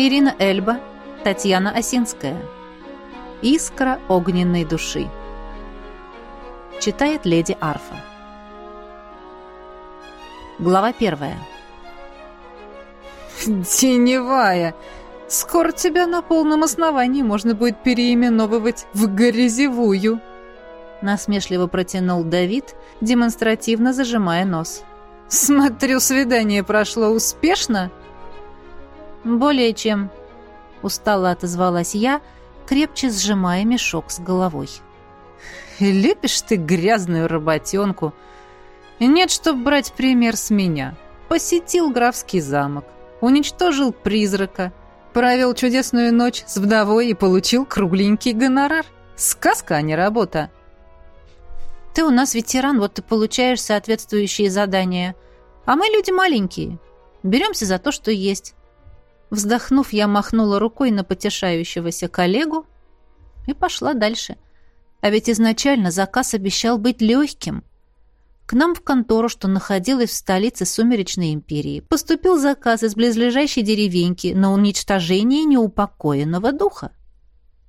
Ирина Эльба, Татьяна Осинская. Искра огненной души. Читает леди Арфа. Глава первая. «Теневая! Скоро тебя на полном основании можно будет переименовывать в Грязевую!» Насмешливо протянул Давид, демонстративно зажимая нос. «Смотрю, свидание прошло успешно?» «Более чем», — устало отозвалась я, крепче сжимая мешок с головой. «Любишь ты грязную работенку. Нет, чтоб брать пример с меня. Посетил графский замок, уничтожил призрака, провел чудесную ночь с вдовой и получил кругленький гонорар. Сказка, а не работа». Ты у нас ветеран, вот ты получаешь соответствующие задания. А мы люди маленькие. Беремся за то, что есть. Вздохнув, я махнула рукой на потешающегося коллегу и пошла дальше. А ведь изначально заказ обещал быть легким. К нам в контору, что находилась в столице Сумеречной империи, поступил заказ из близлежащей деревеньки на уничтожение неупокоенного духа.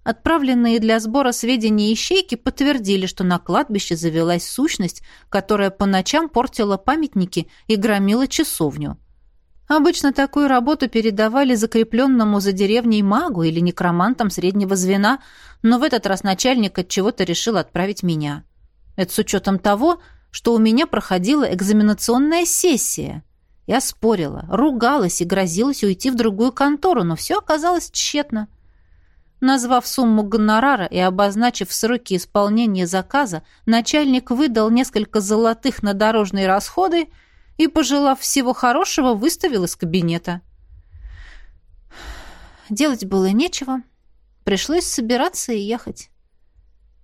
Отправленные для сбора сведения ищейки подтвердили, что на кладбище завелась сущность, которая по ночам портила памятники и громила часовню. Обычно такую работу передавали закрепленному за деревней магу или некромантам среднего звена, но в этот раз начальник от чего-то решил отправить меня. Это с учетом того, что у меня проходила экзаменационная сессия. Я спорила, ругалась и грозилась уйти в другую контору, но все оказалось тщетно. Назвав сумму гонорара и обозначив сроки исполнения заказа, начальник выдал несколько золотых на дорожные расходы и, пожелав всего хорошего, выставил из кабинета. Делать было нечего. Пришлось собираться и ехать.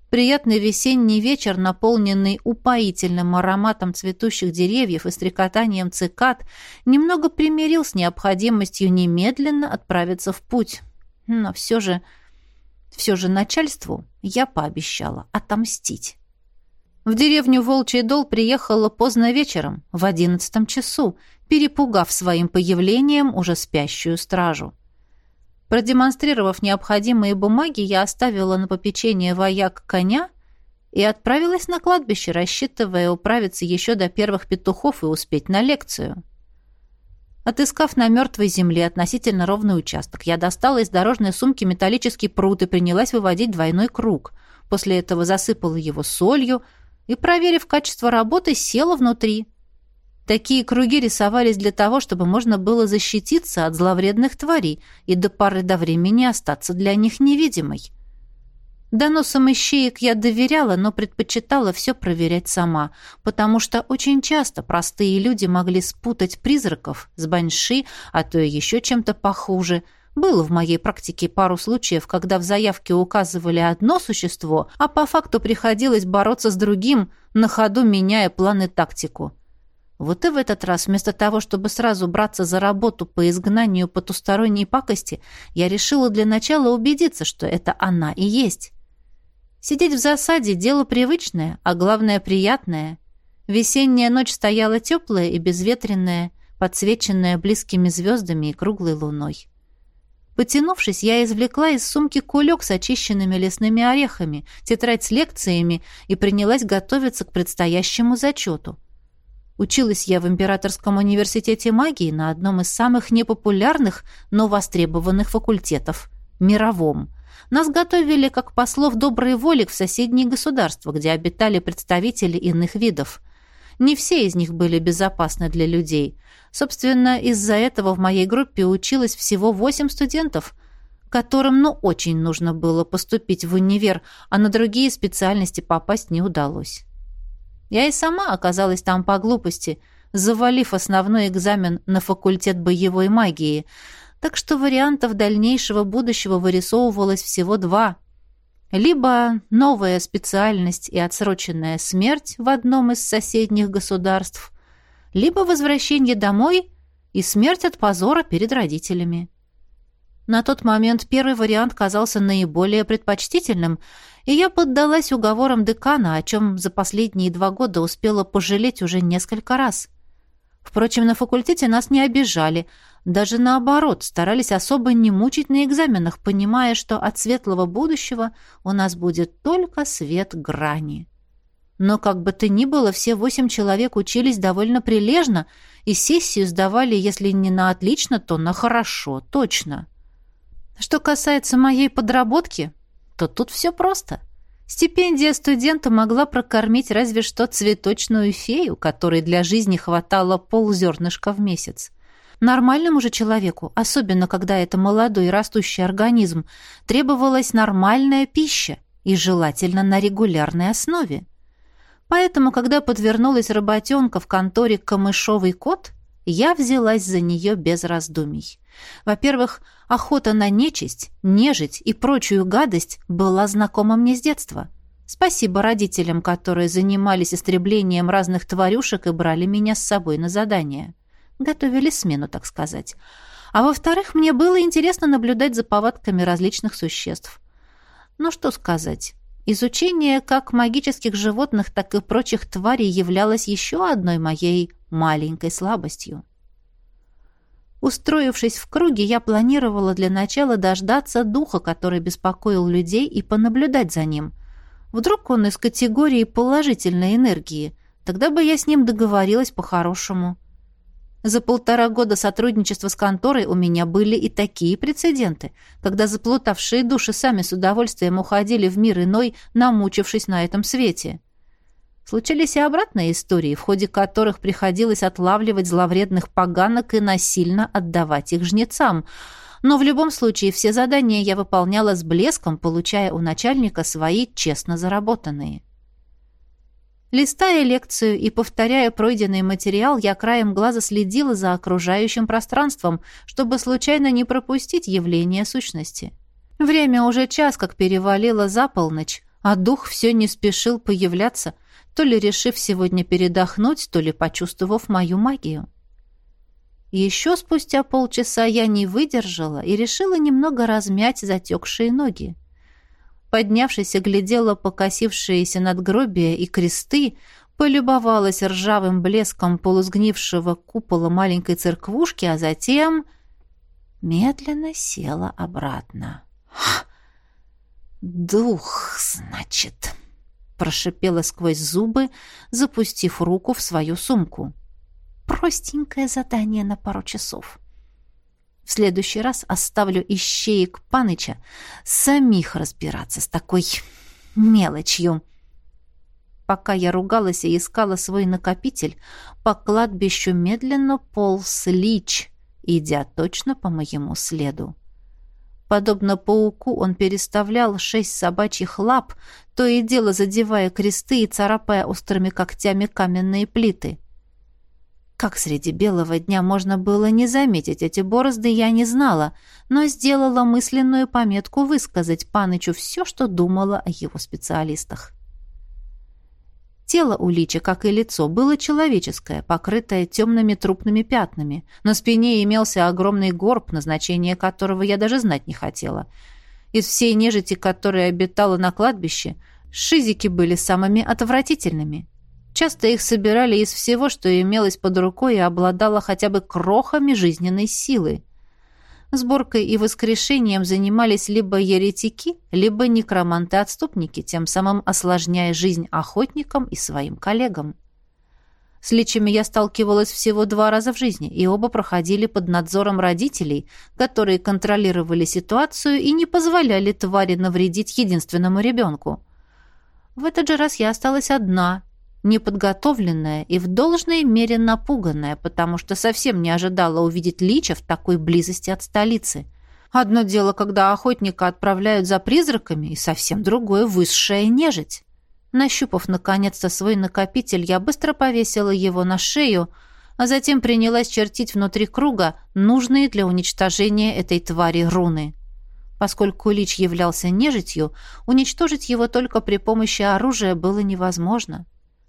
Приятный весенний вечер, наполненный упоительным ароматом цветущих деревьев и стрекотанием цикад, немного примирил с необходимостью немедленно отправиться в путь. Но все же... Все же начальству я пообещала отомстить. В деревню Волчий Дол приехала поздно вечером, в одиннадцатом часу, перепугав своим появлением уже спящую стражу. Продемонстрировав необходимые бумаги, я оставила на попечение вояк коня и отправилась на кладбище, рассчитывая управиться еще до первых петухов и успеть на лекцию. Отыскав на мертвой земле относительно ровный участок, я достала из дорожной сумки металлический пруд и принялась выводить двойной круг. После этого засыпала его солью и, проверив качество работы, села внутри. Такие круги рисовались для того, чтобы можно было защититься от зловредных тварей и до поры до времени остаться для них невидимой. Доносам ищеек я доверяла, но предпочитала все проверять сама, потому что очень часто простые люди могли спутать призраков с баньши, а то и еще чем-то похуже. Было в моей практике пару случаев, когда в заявке указывали одно существо, а по факту приходилось бороться с другим, на ходу меняя план и тактику. Вот и в этот раз, вместо того, чтобы сразу браться за работу по изгнанию потусторонней пакости, я решила для начала убедиться, что это она и есть. Сидеть в засаде – дело привычное, а главное – приятное. Весенняя ночь стояла теплая и безветренная, подсвеченная близкими звездами и круглой луной. Потянувшись, я извлекла из сумки кулек с очищенными лесными орехами, тетрадь с лекциями и принялась готовиться к предстоящему зачету. Училась я в Императорском университете магии на одном из самых непопулярных, но востребованных факультетов – мировом – нас готовили как послов доброй воли в соседние государства, где обитали представители иных видов. Не все из них были безопасны для людей. Собственно, из-за этого в моей группе училось всего восемь студентов, которым, ну, очень нужно было поступить в универ, а на другие специальности попасть не удалось. Я и сама оказалась там по глупости, завалив основной экзамен на факультет боевой магии – так что вариантов дальнейшего будущего вырисовывалось всего два. Либо новая специальность и отсроченная смерть в одном из соседних государств, либо возвращение домой и смерть от позора перед родителями. На тот момент первый вариант казался наиболее предпочтительным, и я поддалась уговорам декана, о чем за последние два года успела пожалеть уже несколько раз – Впрочем, на факультете нас не обижали, даже наоборот, старались особо не мучить на экзаменах, понимая, что от светлого будущего у нас будет только свет грани. Но как бы то ни было, все восемь человек учились довольно прилежно и сессию сдавали, если не на отлично, то на хорошо, точно. Что касается моей подработки, то тут все просто. Стипендия студента могла прокормить разве что цветочную фею, которой для жизни хватало ползернышка в месяц. Нормальному же человеку, особенно когда это молодой растущий организм, требовалась нормальная пища и желательно на регулярной основе. Поэтому, когда подвернулась работенка в конторе «Камышовый кот», я взялась за нее без раздумий. Во-первых, охота на нечисть, нежить и прочую гадость была знакома мне с детства. Спасибо родителям, которые занимались истреблением разных тварюшек и брали меня с собой на задание. Готовили смену, так сказать. А во-вторых, мне было интересно наблюдать за повадками различных существ. Ну что сказать, Изучение как магических животных, так и прочих тварей являлось еще одной моей маленькой слабостью. Устроившись в круге, я планировала для начала дождаться духа, который беспокоил людей, и понаблюдать за ним. Вдруг он из категории положительной энергии, тогда бы я с ним договорилась по-хорошему. За полтора года сотрудничества с конторой у меня были и такие прецеденты, когда заплутавшие души сами с удовольствием уходили в мир иной, намучившись на этом свете. Случались и обратные истории, в ходе которых приходилось отлавливать зловредных поганок и насильно отдавать их жнецам. Но в любом случае все задания я выполняла с блеском, получая у начальника свои честно заработанные. Листая лекцию и повторяя пройденный материал, я краем глаза следила за окружающим пространством, чтобы случайно не пропустить явление сущности. Время уже час, как перевалило за полночь, а дух все не спешил появляться, то ли решив сегодня передохнуть, то ли почувствовав мою магию. Еще спустя полчаса я не выдержала и решила немного размять затекшие ноги поднявшись, оглядела покосившиеся надгробия и кресты, полюбовалась ржавым блеском полусгнившего купола маленькой церквушки, а затем медленно села обратно. «Дух, значит», — прошипела сквозь зубы, запустив руку в свою сумку. «Простенькое задание на пару часов». В следующий раз оставлю ищеек Паныча самих разбираться с такой мелочью. Пока я ругалась и искала свой накопитель, по кладбищу медленно полз лич, идя точно по моему следу. Подобно пауку он переставлял шесть собачьих лап, то и дело задевая кресты и царапая острыми когтями каменные плиты. Как среди белого дня можно было не заметить эти борозды, я не знала, но сделала мысленную пометку высказать Панычу все, что думала о его специалистах. Тело у Лича, как и лицо, было человеческое, покрытое темными трупными пятнами. На спине имелся огромный горб, назначение которого я даже знать не хотела. Из всей нежити, которая обитала на кладбище, шизики были самыми отвратительными. Часто их собирали из всего, что имелось под рукой и обладало хотя бы крохами жизненной силы. Сборкой и воскрешением занимались либо еретики, либо некроманты-отступники, тем самым осложняя жизнь охотникам и своим коллегам. С личами я сталкивалась всего два раза в жизни, и оба проходили под надзором родителей, которые контролировали ситуацию и не позволяли твари навредить единственному ребенку. В этот же раз я осталась одна, неподготовленная и в должной мере напуганная, потому что совсем не ожидала увидеть Лича в такой близости от столицы. Одно дело, когда охотника отправляют за призраками, и совсем другое — высшая нежить. Нащупав, наконец-то, свой накопитель, я быстро повесила его на шею, а затем принялась чертить внутри круга нужные для уничтожения этой твари руны. Поскольку Лич являлся нежитью, уничтожить его только при помощи оружия было невозможно.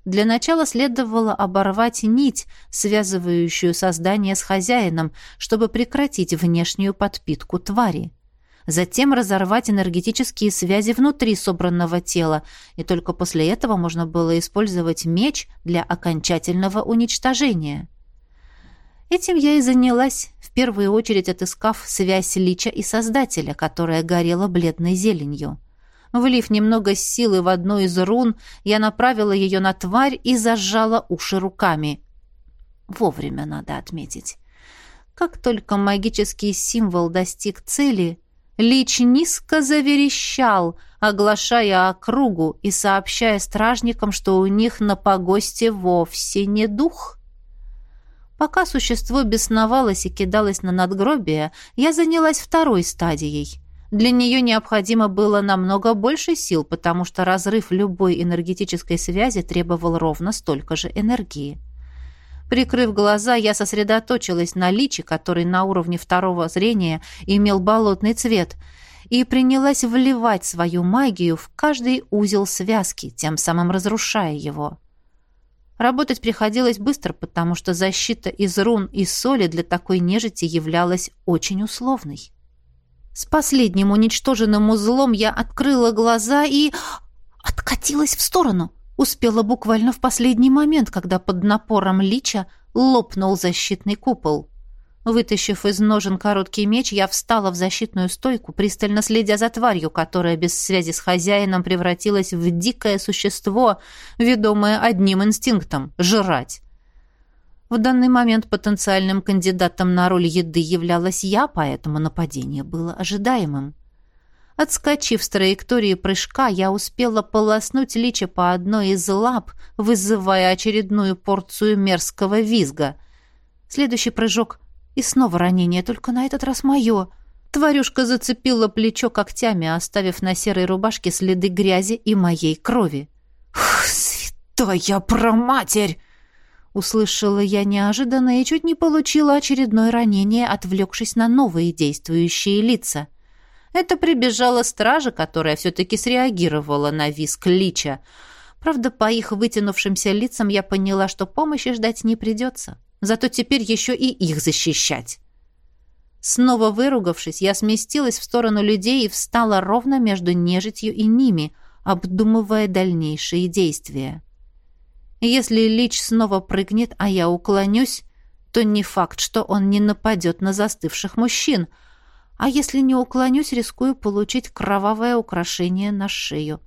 Для начала следовало оборвать нить, связывающую создание с хозяином, чтобы прекратить внешнюю подпитку твари. Затем разорвать энергетические связи внутри собранного тела, и только после этого можно было использовать меч для окончательного уничтожения. Этим я и занялась, в первую очередь отыскав связь Лича и Создателя, которая горела бледной зеленью. Влив немного силы в одну из рун, я направила ее на тварь и зажала уши руками. Вовремя надо отметить. Как только магический символ достиг цели, Лич низко заверещал, оглашая округу и сообщая стражникам, что у них на погосте вовсе не дух. Пока существо бесновалось и кидалось на надгробие, я занялась второй стадией. Для нее необходимо было намного больше сил, потому что разрыв любой энергетической связи требовал ровно столько же энергии. Прикрыв глаза, я сосредоточилась на личе, который на уровне второго зрения имел болотный цвет, и принялась вливать свою магию в каждый узел связки, тем самым разрушая его. Работать приходилось быстро, потому что защита из рун и соли для такой нежити являлась очень условной. С последним уничтоженным узлом я открыла глаза и... откатилась в сторону. Успела буквально в последний момент, когда под напором лича лопнул защитный купол. Вытащив из ножен короткий меч, я встала в защитную стойку, пристально следя за тварью, которая без связи с хозяином превратилась в дикое существо, ведомое одним инстинктом — жрать. В данный момент потенциальным кандидатом на роль еды являлась я, поэтому нападение было ожидаемым. Отскочив с траектории прыжка, я успела полоснуть лича по одной из лап, вызывая очередную порцию мерзкого визга. Следующий прыжок и снова ранение, только на этот раз мое. Тварюшка зацепила плечо когтями, оставив на серой рубашке следы грязи и моей крови. «Святая проматерь!» Услышала я неожиданно и чуть не получила очередное ранение, отвлекшись на новые действующие лица. Это прибежала стража, которая все-таки среагировала на виск Лича. Правда, по их вытянувшимся лицам я поняла, что помощи ждать не придется. Зато теперь еще и их защищать. Снова выругавшись, я сместилась в сторону людей и встала ровно между нежитью и ними, обдумывая дальнейшие действия. Если Лич снова прыгнет, а я уклонюсь, то не факт, что он не нападет на застывших мужчин — а если не уклонюсь, рискую получить кровавое украшение на шею.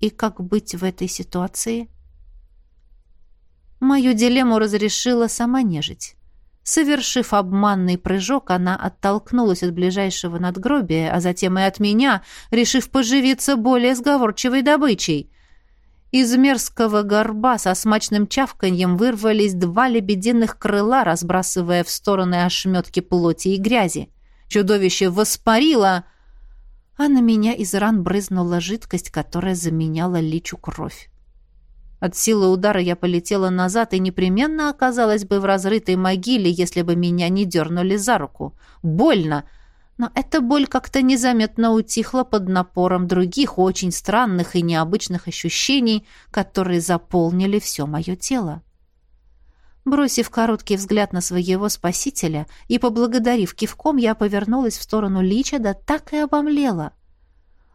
И как быть в этой ситуации? Мою дилемму разрешила сама нежить. Совершив обманный прыжок, она оттолкнулась от ближайшего надгробия, а затем и от меня, решив поживиться более сговорчивой добычей. Из мерзкого горба со смачным чавканьем вырвались два лебединых крыла, разбрасывая в стороны ошметки плоти и грязи. Чудовище воспарило, а на меня из ран брызнула жидкость, которая заменяла личу кровь. От силы удара я полетела назад и непременно оказалась бы в разрытой могиле, если бы меня не дернули за руку. Больно, но эта боль как-то незаметно утихла под напором других очень странных и необычных ощущений, которые заполнили все мое тело. Бросив короткий взгляд на своего спасителя и поблагодарив кивком, я повернулась в сторону Лича, да так и обомлела.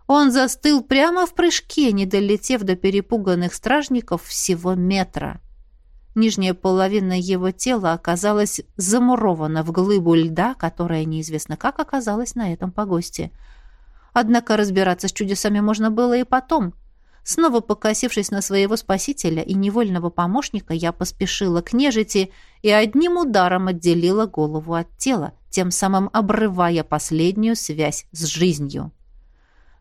Он застыл прямо в прыжке, не долетев до перепуганных стражников всего метра. Нижняя половина его тела оказалась замурована в глыбу льда, которая неизвестно как оказалась на этом погосте. Однако разбираться с чудесами можно было и потом — Снова покосившись на своего спасителя и невольного помощника, я поспешила к нежити и одним ударом отделила голову от тела, тем самым обрывая последнюю связь с жизнью.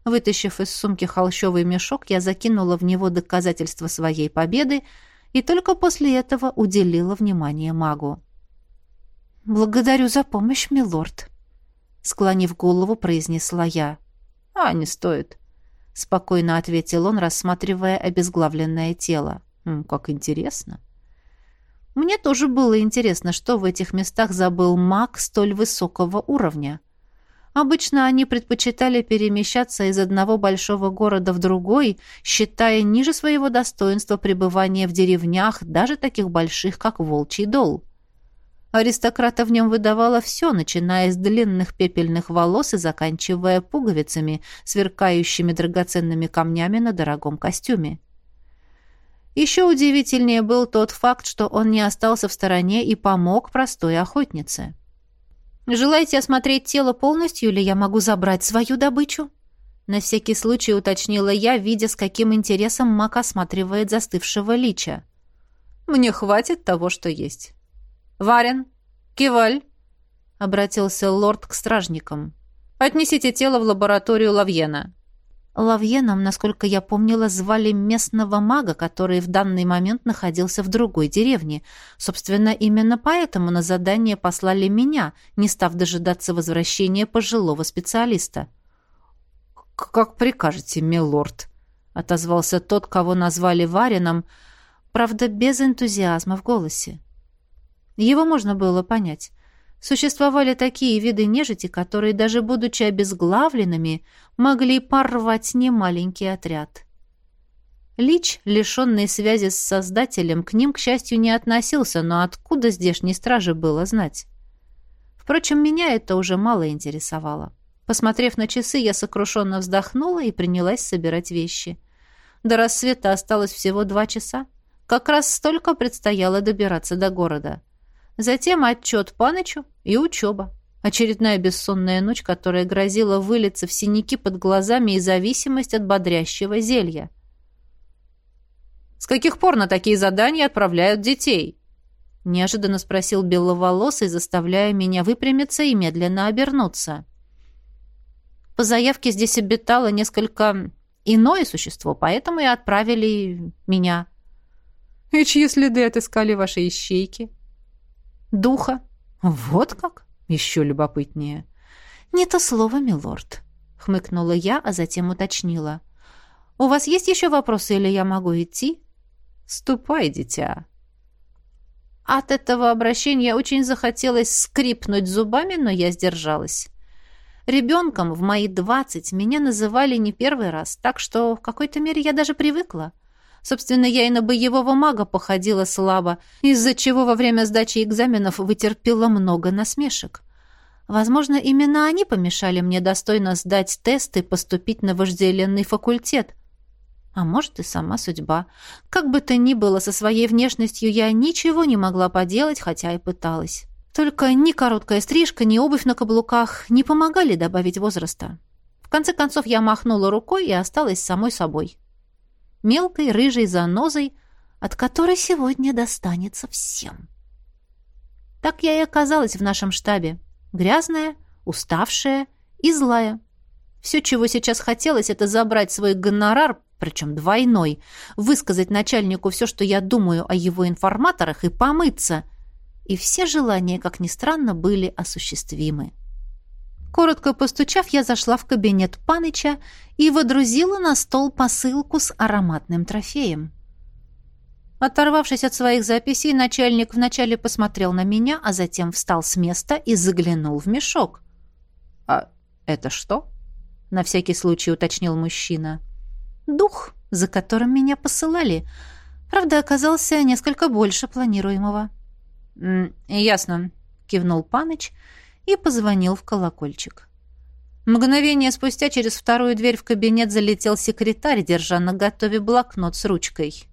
Вытащив из сумки холщовый мешок, я закинула в него доказательства своей победы и только после этого уделила внимание магу. «Благодарю за помощь, милорд», — склонив голову, произнесла я. «А, не стоит», спокойно ответил он, рассматривая обезглавленное тело. как интересно. Мне тоже было интересно, что в этих местах забыл маг столь высокого уровня. Обычно они предпочитали перемещаться из одного большого города в другой, считая ниже своего достоинства пребывания в деревнях, даже таких больших, как Волчий Дол. Аристократа в нем выдавало все, начиная с длинных пепельных волос и заканчивая пуговицами, сверкающими драгоценными камнями на дорогом костюме. Еще удивительнее был тот факт, что он не остался в стороне и помог простой охотнице. «Желаете осмотреть тело полностью, или я могу забрать свою добычу?» На всякий случай уточнила я, видя, с каким интересом Мак осматривает застывшего лича. «Мне хватит того, что есть». «Варен! Киваль!» — обратился лорд к стражникам. «Отнесите тело в лабораторию Лавьена». Лавьеном, насколько я помнила, звали местного мага, который в данный момент находился в другой деревне. Собственно, именно поэтому на задание послали меня, не став дожидаться возвращения пожилого специалиста. «Как прикажете, милорд», — отозвался тот, кого назвали Варином, правда, без энтузиазма в голосе. Его можно было понять. Существовали такие виды нежити, которые, даже будучи обезглавленными, могли порвать немаленький отряд. Лич, лишенный связи с Создателем, к ним, к счастью, не относился, но откуда здешней стражи было знать? Впрочем, меня это уже мало интересовало. Посмотрев на часы, я сокрушенно вздохнула и принялась собирать вещи. До рассвета осталось всего два часа. Как раз столько предстояло добираться до города. Затем отчет Панычу и учеба. Очередная бессонная ночь, которая грозила вылиться в синяки под глазами и зависимость от бодрящего зелья. «С каких пор на такие задания отправляют детей?» Неожиданно спросил беловолосый, заставляя меня выпрямиться и медленно обернуться. По заявке здесь обитало несколько иное существо, поэтому и отправили меня. И чьи следы отыскали ваши ищейки? Духа. Вот как? Еще любопытнее. Не то слово, милорд, хмыкнула я, а затем уточнила. У вас есть еще вопросы, или я могу идти? Ступай, дитя. От этого обращения очень захотелось скрипнуть зубами, но я сдержалась. Ребенком в мои двадцать меня называли не первый раз, так что в какой-то мере я даже привыкла. Собственно, я и на боевого мага походила слабо, из-за чего во время сдачи экзаменов вытерпела много насмешек. Возможно, именно они помешали мне достойно сдать тест и поступить на вожделенный факультет. А может, и сама судьба. Как бы то ни было, со своей внешностью я ничего не могла поделать, хотя и пыталась. Только ни короткая стрижка, ни обувь на каблуках не помогали добавить возраста. В конце концов я махнула рукой и осталась самой собой. Мелкой рыжей занозой, от которой сегодня достанется всем. Так я и оказалась в нашем штабе. Грязная, уставшая и злая. Все, чего сейчас хотелось, это забрать свой гонорар, причем двойной, высказать начальнику все, что я думаю о его информаторах, и помыться — и все желания, как ни странно, были осуществимы. Коротко постучав, я зашла в кабинет Паныча и водрузила на стол посылку с ароматным трофеем. Оторвавшись от своих записей, начальник вначале посмотрел на меня, а затем встал с места и заглянул в мешок. «А это что?» — на всякий случай уточнил мужчина. «Дух, за которым меня посылали. Правда, оказался несколько больше планируемого». «Ясно», — кивнул Паныч и позвонил в колокольчик. Мгновение спустя через вторую дверь в кабинет залетел секретарь, держа на готове блокнот с ручкой.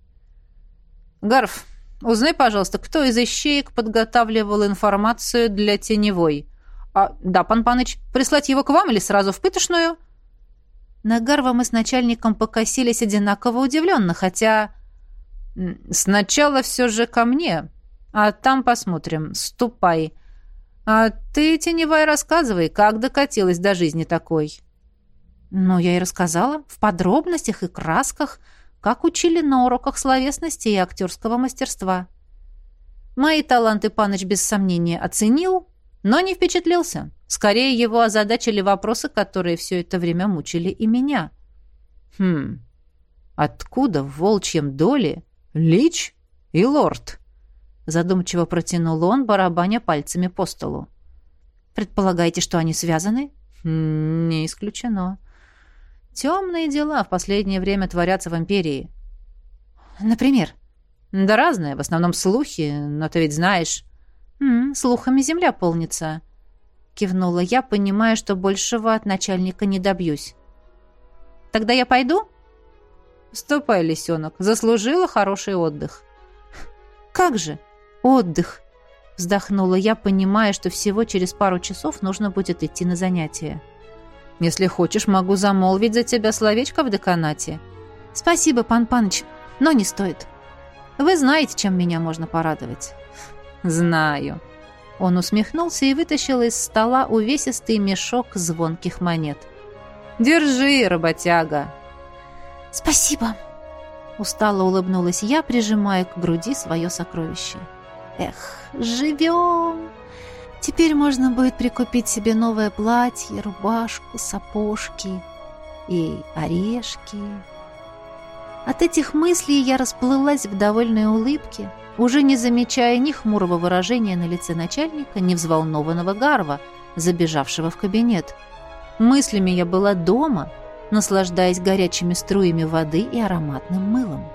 «Гарф, узнай, пожалуйста, кто из ищеек подготавливал информацию для теневой? А, да, пан Паныч, прислать его к вам или сразу в пытошную?» На Гарва мы с начальником покосились одинаково удивленно, хотя... «Сначала все же ко мне», а там посмотрим. Ступай. А ты, теневая, рассказывай, как докатилась до жизни такой. Ну, я и рассказала. В подробностях и красках, как учили на уроках словесности и актерского мастерства. Мои таланты Паныч без сомнения оценил, но не впечатлился. Скорее, его озадачили вопросы, которые все это время мучили и меня. Хм, откуда в волчьем доле Лич и Лорд? Задумчиво протянул он, барабаня пальцами по столу. Предполагаете, что они связаны? Не исключено. Темные дела в последнее время творятся в империи. Например? Да разные, в основном слухи, но ты ведь знаешь. -м, слухами земля полнится. Кивнула я, понимая, что большего от начальника не добьюсь. Тогда я пойду? Ступай, лисенок, заслужила хороший отдых. Как же? Отдых. Вздохнула я, понимая, что всего через пару часов нужно будет идти на занятия. Если хочешь, могу замолвить за тебя словечко в деканате. Спасибо, пан Паныч, но не стоит. Вы знаете, чем меня можно порадовать. Знаю. Он усмехнулся и вытащил из стола увесистый мешок звонких монет. Держи, работяга. Спасибо. Устало улыбнулась я, прижимая к груди свое сокровище. Эх, живем! Теперь можно будет прикупить себе новое платье, рубашку, сапожки и орешки. От этих мыслей я расплылась в довольной улыбке, уже не замечая ни хмурого выражения на лице начальника, ни взволнованного Гарва, забежавшего в кабинет. Мыслями я была дома, наслаждаясь горячими струями воды и ароматным мылом.